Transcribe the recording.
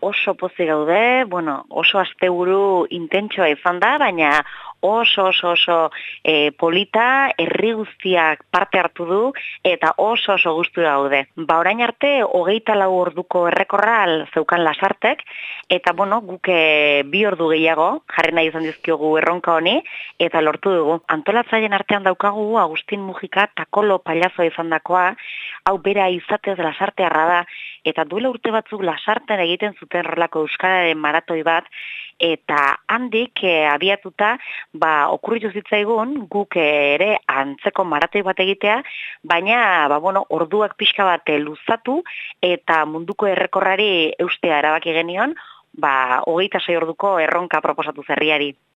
oso pozi gaude, bueno, oso asteburu intentsoa izan da, baina oso oso oso e, polita, herri guztiak parte hartu du, eta oso oso guztu gaude. Ba orain arte, hogeita lau orduko errekorral zeukan lasartek, eta bueno, guke bi ordu gehiago, jarri nahi izan dizkiogu erronka honi, eta lortu dugu. Antolatzaien artean daukagu, Agustin Mujika, takolo palazo izan dakoa, hau bera izatez lasartearra da, eta duela urte batzuk lasarten egiten zuten rolako euskararen maratoi bat, eta handik e, abiatuta, ba, okurritu zitzaigun, guk ere antzeko maratoi bat egitea, baina, ba, bueno, orduak pixka bat luzatu, eta munduko errekorrari eustea erabaki genion, ba, hogeita sei orduko erronka proposatu zerriari.